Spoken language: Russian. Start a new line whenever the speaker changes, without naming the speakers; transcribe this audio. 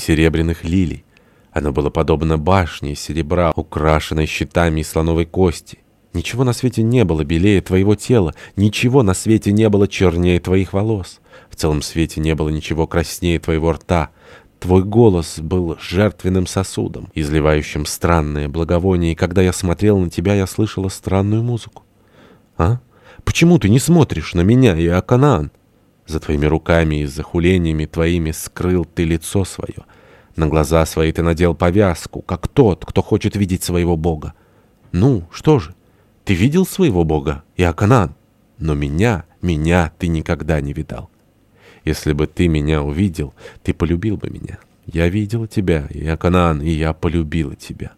серебряных лилий. Оно было подобно башне серебра, украшенной щитами из слоновой кости. Ничего на свете не было белее твоего тела, ничего на свете не было чернее твоих волос. В целом свете не было ничего краснее твоего рта. Твой голос был жертвенным сосудом, изливающим странное благовоние, и когда я смотрел на тебя, я слышала странную музыку. А? Почему ты не смотришь на меня, Иоканаан? За твоими руками и захулениями твоими скрыл ты лицо свое. На глаза свои ты надел повязку, как тот, кто хочет видеть своего Бога. Ну, что же? Ты видел своего Бога, Иоканан? Но меня, меня ты никогда не видал. Если бы ты меня увидел, ты полюбил бы меня. Я видела тебя, Иоканан, и я полюбила тебя.